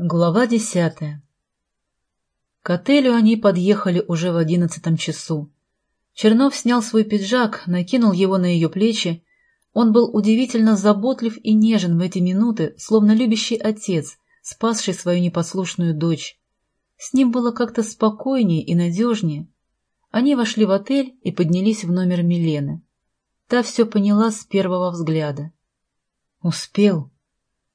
Глава десятая К отелю они подъехали уже в одиннадцатом часу. Чернов снял свой пиджак, накинул его на ее плечи. Он был удивительно заботлив и нежен в эти минуты, словно любящий отец, спасший свою непослушную дочь. С ним было как-то спокойнее и надежнее. Они вошли в отель и поднялись в номер Милены. Та все поняла с первого взгляда. «Успел?» —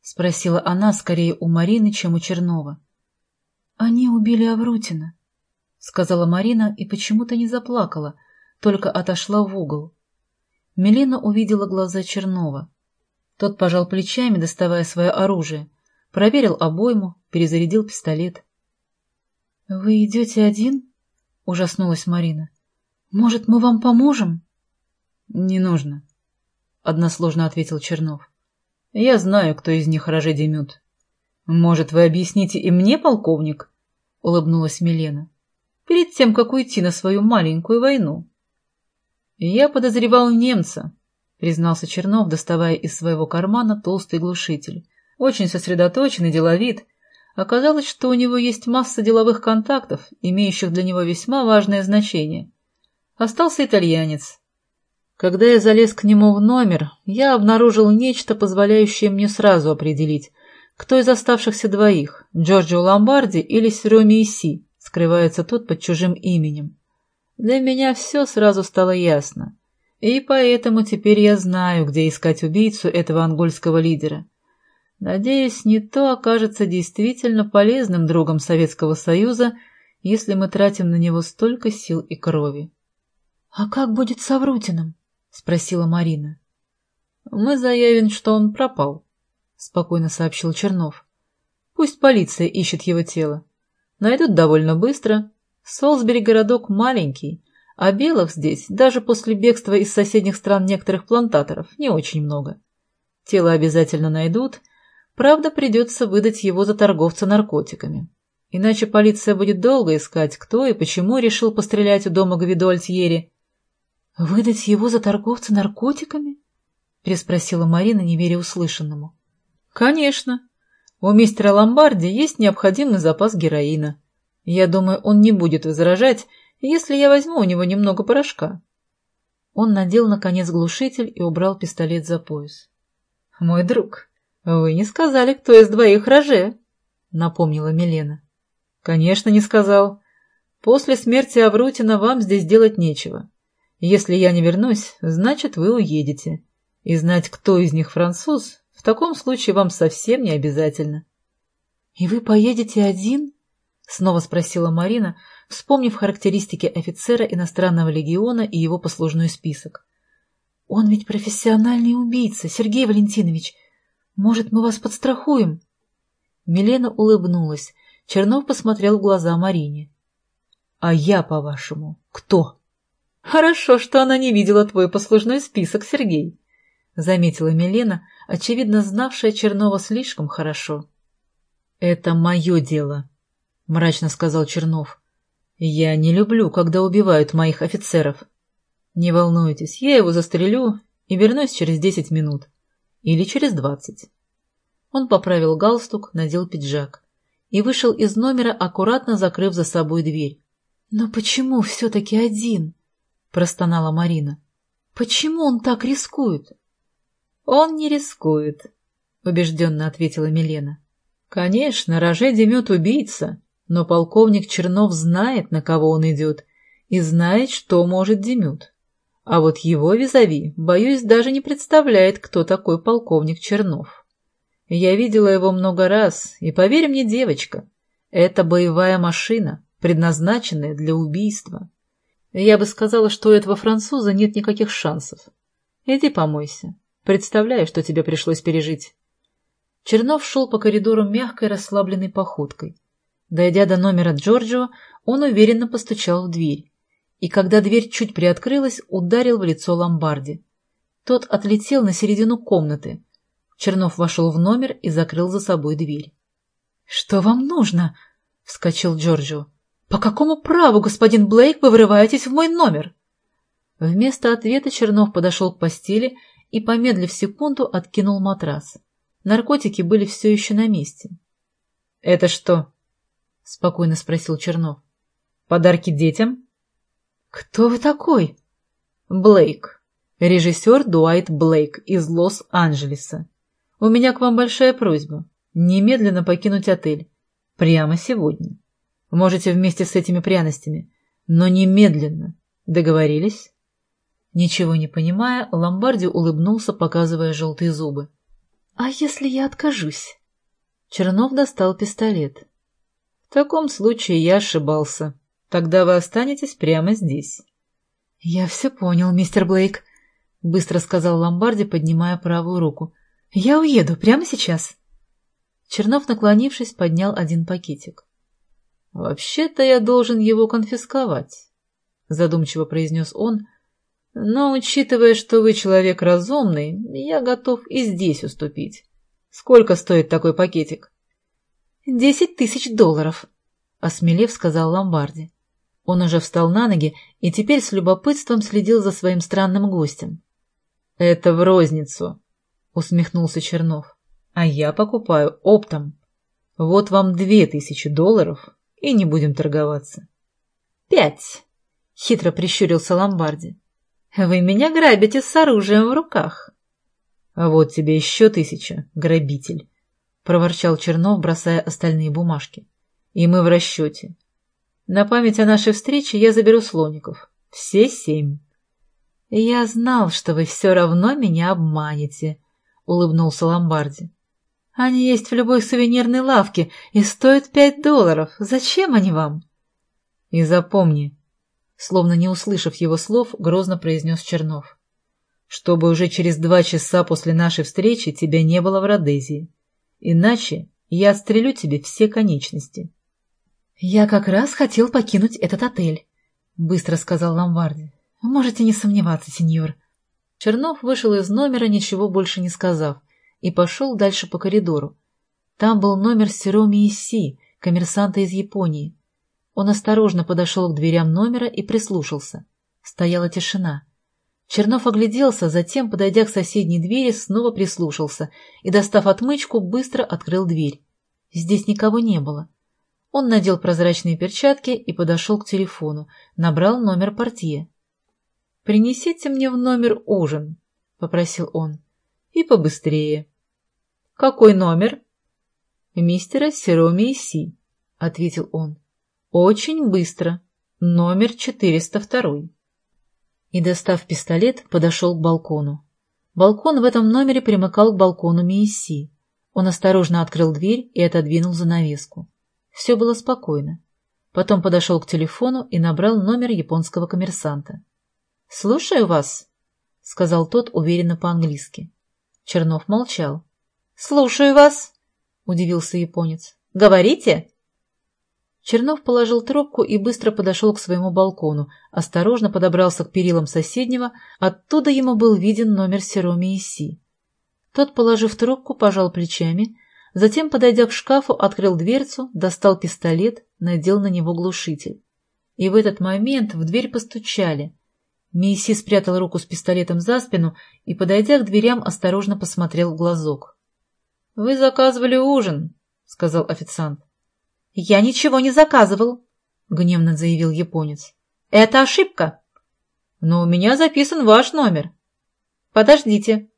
спросила она скорее у Марины, чем у Чернова. — Они убили Аврутина, — сказала Марина и почему-то не заплакала, только отошла в угол. Милена увидела глаза Чернова. Тот пожал плечами, доставая свое оружие, проверил обойму, перезарядил пистолет. — Вы идете один? — ужаснулась Марина. — Может, мы вам поможем? — Не нужно, — односложно ответил Чернов. Я знаю, кто из них роже демют. Может, вы объясните и мне, полковник? — улыбнулась Милена. — Перед тем, как уйти на свою маленькую войну. — Я подозревал немца, — признался Чернов, доставая из своего кармана толстый глушитель. Очень сосредоточенный, деловит. Оказалось, что у него есть масса деловых контактов, имеющих для него весьма важное значение. Остался итальянец, когда я залез к нему в номер, я обнаружил нечто, позволяющее мне сразу определить, кто из оставшихся двоих, Джорджио Ломбарди или Сероми Иси, скрывается тут под чужим именем. Для меня все сразу стало ясно. И поэтому теперь я знаю, где искать убийцу этого ангольского лидера. Надеюсь, не то окажется действительно полезным другом Советского Союза, если мы тратим на него столько сил и крови. — А как будет с Аврутиным? — спросила Марина. — Мы заявим, что он пропал, — спокойно сообщил Чернов. — Пусть полиция ищет его тело. Найдут довольно быстро. Солсбери городок маленький, а белых здесь, даже после бегства из соседних стран некоторых плантаторов, не очень много. Тело обязательно найдут, правда, придется выдать его за торговца наркотиками. Иначе полиция будет долго искать, кто и почему решил пострелять у дома Гвидо Выдать его за торговца наркотиками? — переспросила Марина, не веря услышанному. — Конечно. У мистера Ломбарди есть необходимый запас героина. Я думаю, он не будет возражать, если я возьму у него немного порошка. Он надел, наконец, глушитель и убрал пистолет за пояс. — Мой друг, вы не сказали, кто из двоих роже, — напомнила Милена. — Конечно, не сказал. После смерти Аврутина вам здесь делать нечего. Если я не вернусь, значит, вы уедете. И знать, кто из них француз, в таком случае вам совсем не обязательно. — И вы поедете один? — снова спросила Марина, вспомнив характеристики офицера иностранного легиона и его послужной список. — Он ведь профессиональный убийца, Сергей Валентинович. Может, мы вас подстрахуем? Милена улыбнулась. Чернов посмотрел в глаза Марине. — А я, по-вашему, кто? — «Хорошо, что она не видела твой послужной список, Сергей», — заметила Милена, очевидно знавшая Чернова слишком хорошо. «Это мое дело», — мрачно сказал Чернов. «Я не люблю, когда убивают моих офицеров. Не волнуйтесь, я его застрелю и вернусь через десять минут. Или через двадцать». Он поправил галстук, надел пиджак и вышел из номера, аккуратно закрыв за собой дверь. «Но почему все-таки один?» Простонала Марина. Почему он так рискует? Он не рискует, убежденно ответила Милена. Конечно, Роже Демет убийца, но полковник Чернов знает, на кого он идет, и знает, что может Демют. А вот его визави, боюсь, даже не представляет, кто такой полковник Чернов. Я видела его много раз, и поверь мне, девочка, это боевая машина, предназначенная для убийства. Я бы сказала, что у этого француза нет никаких шансов. Иди помойся. Представляю, что тебе пришлось пережить. Чернов шел по коридору мягкой расслабленной походкой. Дойдя до номера Джорджио, он уверенно постучал в дверь. И когда дверь чуть приоткрылась, ударил в лицо ломбарди. Тот отлетел на середину комнаты. Чернов вошел в номер и закрыл за собой дверь. — Что вам нужно? — вскочил Джорджио. «По какому праву, господин Блейк, вы врываетесь в мой номер?» Вместо ответа Чернов подошел к постели и, помедлив секунду, откинул матрас. Наркотики были все еще на месте. Это что? — спокойно спросил Чернов. — Подарки детям? — Кто вы такой? — Блейк. Режиссер Дуайт Блейк из Лос-Анджелеса. У меня к вам большая просьба. Немедленно покинуть отель. Прямо сегодня. Можете вместе с этими пряностями. Но немедленно. Договорились? Ничего не понимая, Ломбарди улыбнулся, показывая желтые зубы. — А если я откажусь? Чернов достал пистолет. — В таком случае я ошибался. Тогда вы останетесь прямо здесь. — Я все понял, мистер Блейк, — быстро сказал Ломбарди, поднимая правую руку. — Я уеду прямо сейчас. Чернов, наклонившись, поднял один пакетик. — Вообще-то я должен его конфисковать, — задумчиво произнес он, — но, учитывая, что вы человек разумный, я готов и здесь уступить. Сколько стоит такой пакетик? — Десять тысяч долларов, — осмелев сказал Ломбарди. Он уже встал на ноги и теперь с любопытством следил за своим странным гостем. — Это в розницу, — усмехнулся Чернов. — А я покупаю оптом. Вот вам две тысячи долларов, и не будем торговаться. — Пять, — хитро прищурился Ломбарди. — Вы меня грабите с оружием в руках. — А вот тебе еще тысяча, грабитель, — проворчал Чернов, бросая остальные бумажки. — И мы в расчете. На память о нашей встрече я заберу слоников. Все семь. — Я знал, что вы все равно меня обманете, — улыбнулся Ломбарди. — Они есть в любой сувенирной лавке и стоят пять долларов. Зачем они вам? — И запомни, — словно не услышав его слов, грозно произнес Чернов, — чтобы уже через два часа после нашей встречи тебя не было в Родезии. Иначе я отстрелю тебе все конечности. — «Я как раз хотел покинуть этот отель», — быстро сказал Ломбарди. «Можете не сомневаться, сеньор». Чернов вышел из номера, ничего больше не сказав, и пошел дальше по коридору. Там был номер Сироми Си, коммерсанта из Японии. Он осторожно подошел к дверям номера и прислушался. Стояла тишина. Чернов огляделся, затем, подойдя к соседней двери, снова прислушался и, достав отмычку, быстро открыл дверь. Здесь никого не было. Он надел прозрачные перчатки и подошел к телефону, набрал номер портье. «Принесите мне в номер ужин», — попросил он. «И побыстрее». «Какой номер?» «Мистера Серомии Си», — ответил он. «Очень быстро. Номер 402». И, достав пистолет, подошел к балкону. Балкон в этом номере примыкал к балкону Мииси. Он осторожно открыл дверь и отодвинул занавеску. Все было спокойно. Потом подошел к телефону и набрал номер японского коммерсанта. — Слушаю вас, — сказал тот уверенно по-английски. Чернов молчал. — Слушаю вас, — удивился японец. — Говорите. Чернов положил трубку и быстро подошел к своему балкону, осторожно подобрался к перилам соседнего, оттуда ему был виден номер Сероми Си. Тот, положив трубку, пожал плечами, Затем, подойдя к шкафу, открыл дверцу, достал пистолет, надел на него глушитель. И в этот момент в дверь постучали. Мисси спрятал руку с пистолетом за спину и, подойдя к дверям, осторожно посмотрел в глазок. — Вы заказывали ужин, — сказал официант. — Я ничего не заказывал, — гневно заявил японец. — Это ошибка. — Но у меня записан ваш номер. — Подождите.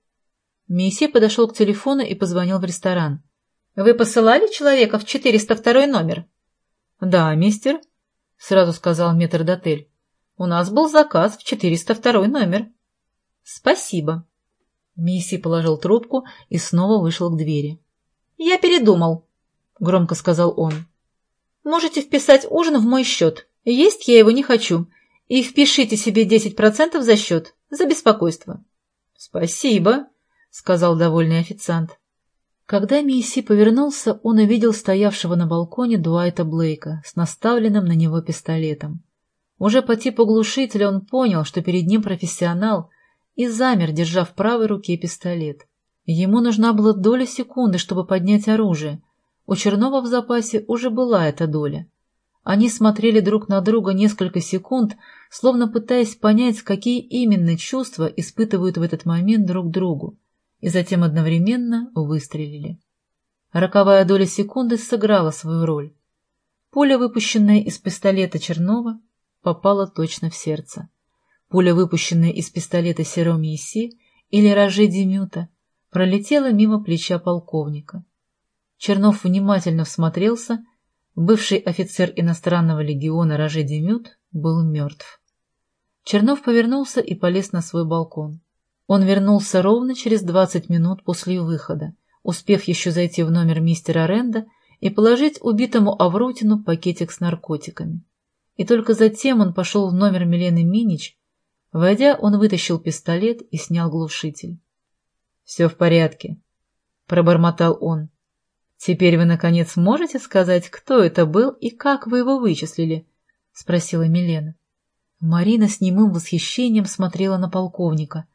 Мисси подошел к телефону и позвонил в ресторан. Вы посылали человека в 402 номер? — Да, мистер, — сразу сказал метрдотель. — У нас был заказ в 402 номер. — Спасибо. Мисси положил трубку и снова вышел к двери. — Я передумал, — громко сказал он. — Можете вписать ужин в мой счет. Есть я его не хочу. И впишите себе 10% за счет, за беспокойство. — Спасибо, — сказал довольный официант. Когда Мисси повернулся, он увидел стоявшего на балконе Дуайта Блейка с наставленным на него пистолетом. Уже по типу глушителя он понял, что перед ним профессионал, и замер, держа в правой руке пистолет. Ему нужна была доля секунды, чтобы поднять оружие. У Чернова в запасе уже была эта доля. Они смотрели друг на друга несколько секунд, словно пытаясь понять, какие именно чувства испытывают в этот момент друг другу и затем одновременно выстрелили. Роковая доля секунды сыграла свою роль. Пуля, выпущенная из пистолета Чернова, попала точно в сердце. Пуля, выпущенная из пистолета Сером Еси или Роже Демюта, пролетела мимо плеча полковника. Чернов внимательно всмотрелся, бывший офицер иностранного легиона Роже Демют был мертв. Чернов повернулся и полез на свой балкон. Он вернулся ровно через двадцать минут после выхода, успев еще зайти в номер мистера Ренда и положить убитому Аврутину пакетик с наркотиками. И только затем он пошел в номер Милены Минич. Войдя, он вытащил пистолет и снял глушитель. — Все в порядке, — пробормотал он. — Теперь вы, наконец, можете сказать, кто это был и как вы его вычислили? — спросила Милена. Марина с немым восхищением смотрела на полковника.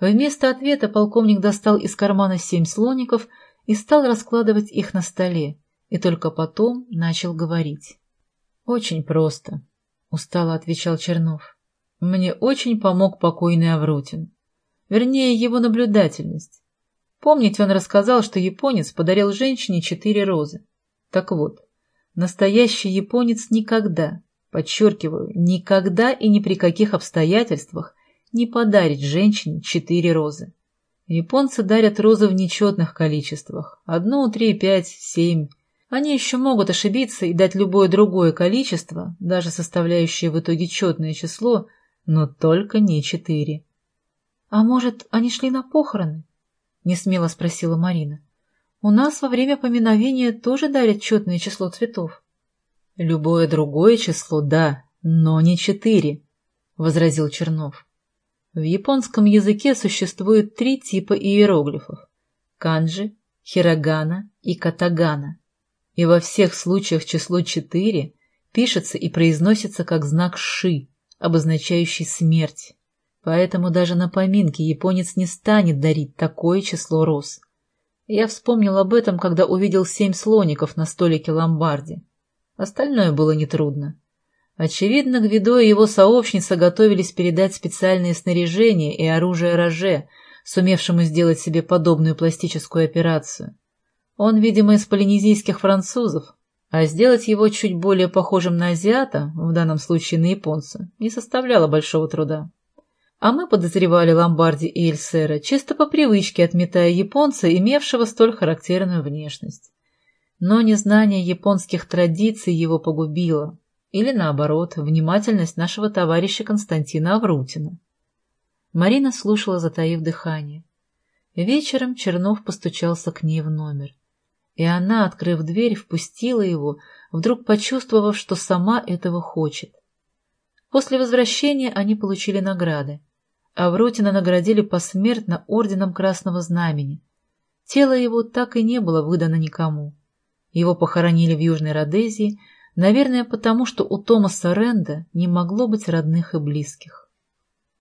Вместо ответа полковник достал из кармана семь слоников и стал раскладывать их на столе, и только потом начал говорить. «Очень просто», — устало отвечал Чернов. «Мне очень помог покойный Аврутин. Вернее, его наблюдательность. Помните, он рассказал, что японец подарил женщине четыре розы. Так вот, настоящий японец никогда, подчеркиваю, никогда и ни при каких обстоятельствах не подарит женщине четыре розы. Японцы дарят розы в нечетных количествах. Одну, три, пять, семь. Они еще могут ошибиться и дать любое другое количество, даже составляющее в итоге четное число, но только не четыре. — А может, они шли на похороны? — несмело спросила Марина. — У нас во время поминовения тоже дарят четное число цветов. — Любое другое число, да, но не четыре, — возразил Чернов. В японском языке существует три типа иероглифов – канджи, хирогана и катагана и во всех случаях число 4 пишется и произносится как знак «ши», обозначающий смерть. Поэтому даже на поминке японец не станет дарить такое число роз. Я вспомнил об этом, когда увидел семь слоников на столике ломбарди. Остальное было нетрудно. Очевидно, Гвидо и его сообщница готовились передать специальные снаряжения и оружие Роже, сумевшему сделать себе подобную пластическую операцию. Он, видимо, из полинезийских французов, а сделать его чуть более похожим на азиата, в данном случае на японца, не составляло большого труда. А мы подозревали Ломбарди и Эльсера, чисто по привычке отметая японца, имевшего столь характерную внешность. Но незнание японских традиций его погубило, или наоборот, внимательность нашего товарища Константина Аврутина. Марина слушала, затаив дыхание. Вечером Чернов постучался к ней в номер и она, открыв дверь, впустила его, вдруг почувствовав, что сама этого хочет. После возвращения они получили награды. Авротина наградили посмертно орденом Красного Знамени. Тело его так и не было выдано никому. Его похоронили в Южной Родезии, наверное, потому что у Томаса Ренда не могло быть родных и близких.